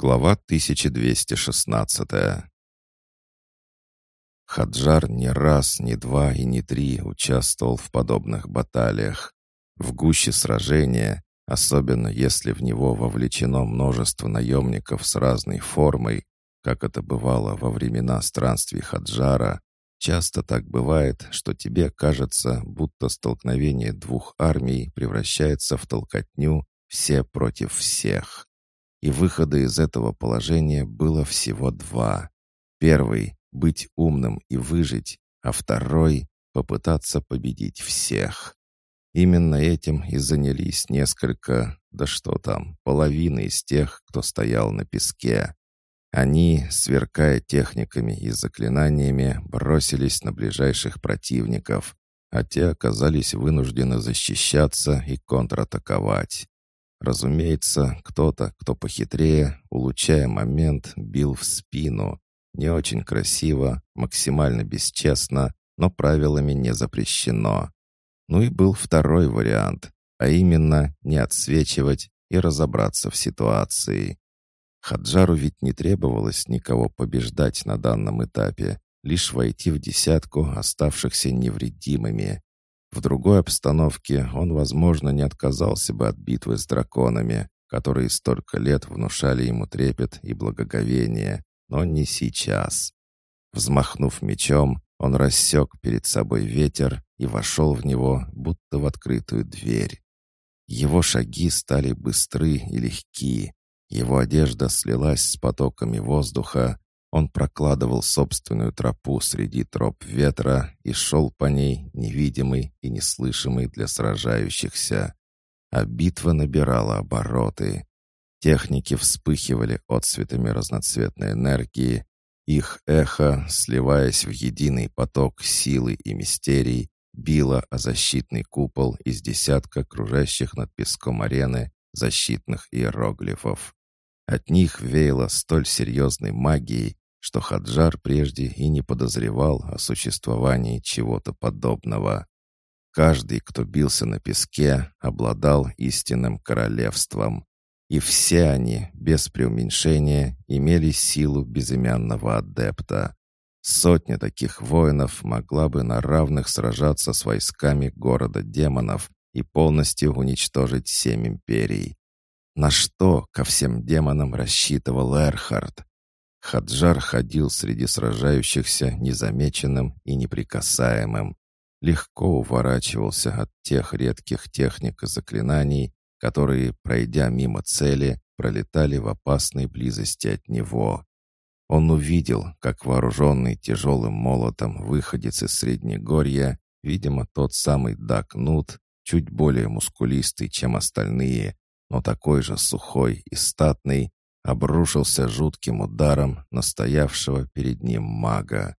Глава 1216 Хаджар ни раз, ни два и ни три участвовал в подобных баталиях. В гуще сражения, особенно если в него вовлечено множество наемников с разной формой, как это бывало во времена странствий Хаджара, часто так бывает, что тебе кажется, будто столкновение двух армий превращается в толкотню все против всех. И выхода из этого положения было всего два. Первый — быть умным и выжить, а второй — попытаться победить всех. Именно этим и занялись несколько, да что там, половины из тех, кто стоял на песке. Они, сверкая техниками и заклинаниями, бросились на ближайших противников, а те оказались вынуждены защищаться и контратаковать. Разумеется, кто-то, кто похитрее, улучшая момент, бил в спину. Не очень красиво, максимально бесчестно, но правилами не запрещено. Ну и был второй вариант, а именно не отсвечивать и разобраться в ситуации. Хаджару ведь не требовалось никого побеждать на данном этапе, лишь войти в десятку оставшихся невредимыми. В другой обстановке он, возможно, не отказался бы от битвы с драконами, которые столько лет внушали ему трепет и благоговение, но не сейчас. Взмахнув мечом, он рассек перед собой ветер и вошел в него, будто в открытую дверь. Его шаги стали быстры и легки. Его одежда слилась с потоками воздуха, он прокладывал собственную тропу среди троп ветра и шел по ней, невидимый и неслышимый для сражающихся. А битва набирала обороты. Техники вспыхивали отцветами разноцветной энергии. Их эхо, сливаясь в единый поток силы и мистерий, било о защитный купол из десятка кружащих над песком арены защитных иероглифов. От них веяло столь серьезной магией, что Хаджар прежде и не подозревал о существовании чего-то подобного. Каждый, кто бился на песке, обладал истинным королевством. И все они, без преуменьшения, имели силу безымянного адепта. Сотня таких воинов могла бы на равных сражаться с войсками города демонов и полностью уничтожить семь империй. На что ко всем демонам рассчитывал Эрхард? Хаджар ходил среди сражающихся незамеченным и неприкасаемым. Легко уворачивался от тех редких техник и заклинаний, которые, пройдя мимо цели, пролетали в опасной близости от него. Он увидел, как вооруженный тяжелым молотом выходец из Среднегорья, видимо, тот самый Дакнут, чуть более мускулистый, чем остальные, но такой же сухой и статный, обрушился жутким ударом настоявшего перед ним мага.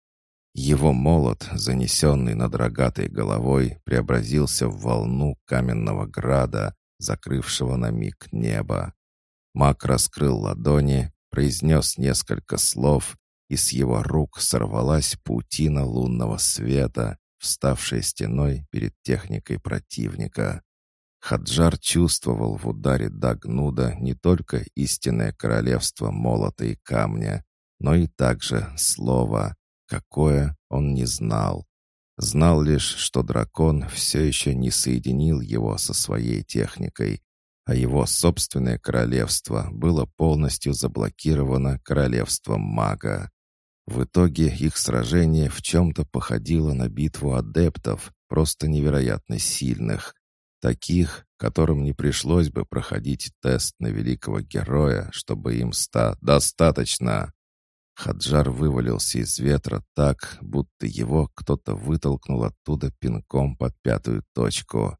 Его молот, занесенный над рогатой головой, преобразился в волну каменного града, закрывшего на миг небо. Маг раскрыл ладони, произнес несколько слов, и с его рук сорвалась паутина лунного света, вставшая стеной перед техникой противника. Хаджар чувствовал в ударе Дагнуда не только истинное королевство молота и камня, но и также слово, какое он не знал. Знал лишь, что дракон все еще не соединил его со своей техникой, а его собственное королевство было полностью заблокировано королевством мага. В итоге их сражение в чем-то походило на битву адептов, просто невероятно сильных, Таких, которым не пришлось бы проходить тест на великого героя, чтобы им ста достаточно. Хаджар вывалился из ветра так, будто его кто-то вытолкнул оттуда пинком под пятую точку.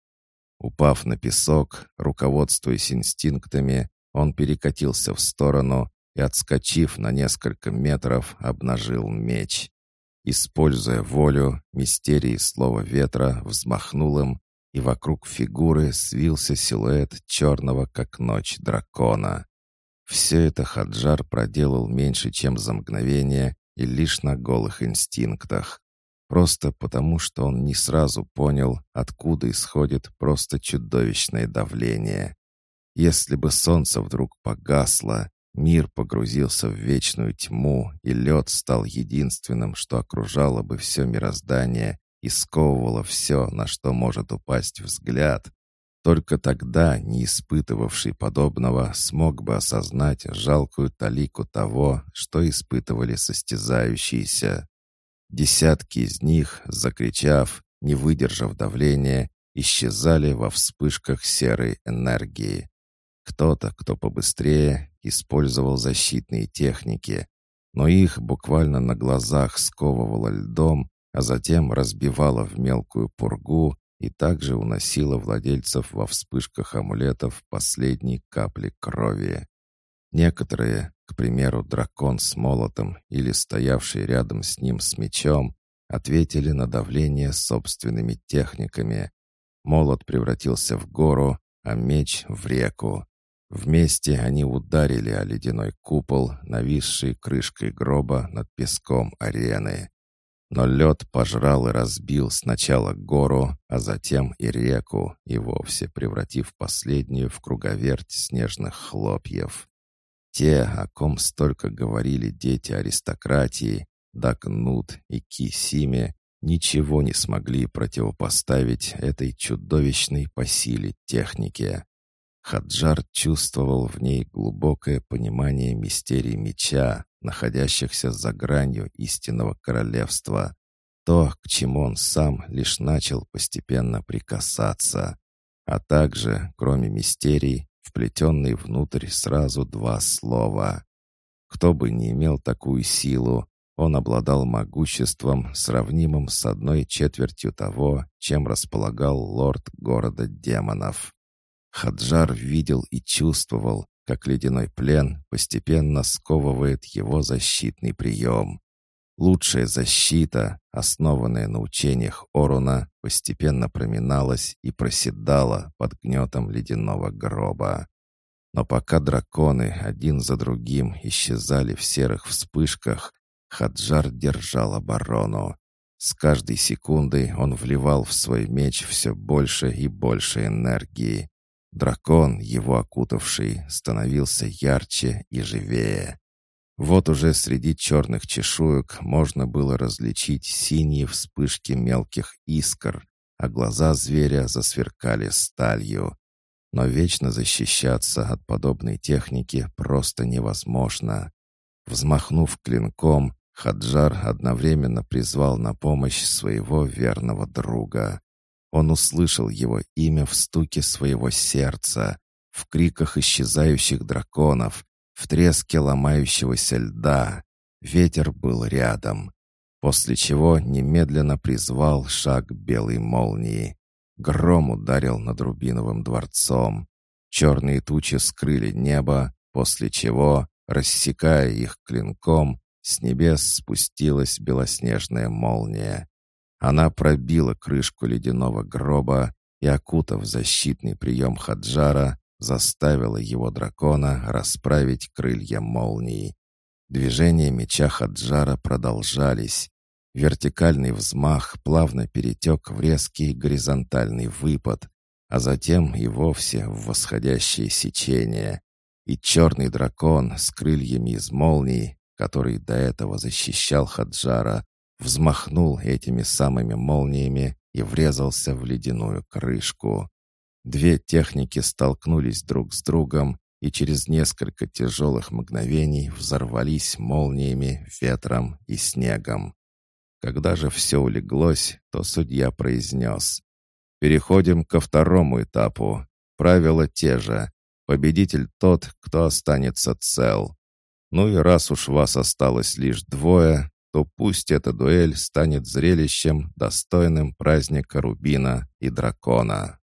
Упав на песок, руководствуясь инстинктами, он перекатился в сторону и, отскочив на несколько метров, обнажил меч. Используя волю, мистерии слова ветра взмахнул им и вокруг фигуры свился силуэт черного, как ночь, дракона. Все это Хаджар проделал меньше, чем за мгновение и лишь на голых инстинктах. Просто потому, что он не сразу понял, откуда исходит просто чудовищное давление. Если бы солнце вдруг погасло, Мир погрузился в вечную тьму, и лед стал единственным, что окружало бы все мироздание и сковывало все, на что может упасть взгляд. Только тогда, не испытывавший подобного, смог бы осознать жалкую талику того, что испытывали состязающиеся. Десятки из них, закричав, не выдержав давления, исчезали во вспышках серой энергии. Кто-то, кто побыстрее, использовал защитные техники, но их буквально на глазах сковывало льдом, а затем разбивало в мелкую пургу и также уносило владельцев во вспышках амулетов последней капли крови. Некоторые, к примеру, дракон с молотом или стоявший рядом с ним с мечом, ответили на давление собственными техниками. Молот превратился в гору, а меч — в реку. Вместе они ударили о ледяной купол, нависший крышкой гроба над песком арены. Но лед пожрал и разбил сначала гору, а затем и реку, и вовсе превратив последнюю в круговерть снежных хлопьев. Те, о ком столько говорили дети аристократии, Дакнут и Кисиме, ничего не смогли противопоставить этой чудовищной по силе технике. Хаджар чувствовал в ней глубокое понимание мистерий меча, находящихся за гранью истинного королевства. То, к чему он сам лишь начал постепенно прикасаться. А также, кроме мистерий, вплетенные внутрь сразу два слова. Кто бы не имел такую силу, он обладал могуществом, сравнимым с одной четвертью того, чем располагал лорд города демонов. Хаджар видел и чувствовал, как ледяной плен постепенно сковывает его защитный прием. Лучшая защита, основанная на учениях Оруна, постепенно проминалась и проседала под гнетом ледяного гроба. Но пока драконы один за другим исчезали в серых вспышках, Хаджар держал оборону. С каждой секундой он вливал в свой меч все больше и больше энергии. Дракон, его окутавший, становился ярче и живее. Вот уже среди черных чешуек можно было различить синие вспышки мелких искр, а глаза зверя засверкали сталью. Но вечно защищаться от подобной техники просто невозможно. Взмахнув клинком, Хаджар одновременно призвал на помощь своего верного друга. Он услышал его имя в стуке своего сердца, в криках исчезающих драконов, в треске ломающегося льда. Ветер был рядом, после чего немедленно призвал шаг белой молнии. Гром ударил над Рубиновым дворцом. Черные тучи скрыли небо, после чего, рассекая их клинком, с небес спустилась белоснежная молния. Она пробила крышку ледяного гроба и, окутав защитный прием Хаджара, заставила его дракона расправить крылья молнии. Движения меча Хаджара продолжались. Вертикальный взмах плавно перетек в резкий горизонтальный выпад, а затем и вовсе в восходящее сечение. И черный дракон с крыльями из молний, который до этого защищал Хаджара, взмахнул этими самыми молниями и врезался в ледяную крышку. Две техники столкнулись друг с другом и через несколько тяжелых мгновений взорвались молниями, ветром и снегом. Когда же все улеглось, то судья произнес «Переходим ко второму этапу. Правила те же. Победитель тот, кто останется цел. Ну и раз уж вас осталось лишь двое, то пусть эта дуэль станет зрелищем, достойным праздника Рубина и Дракона.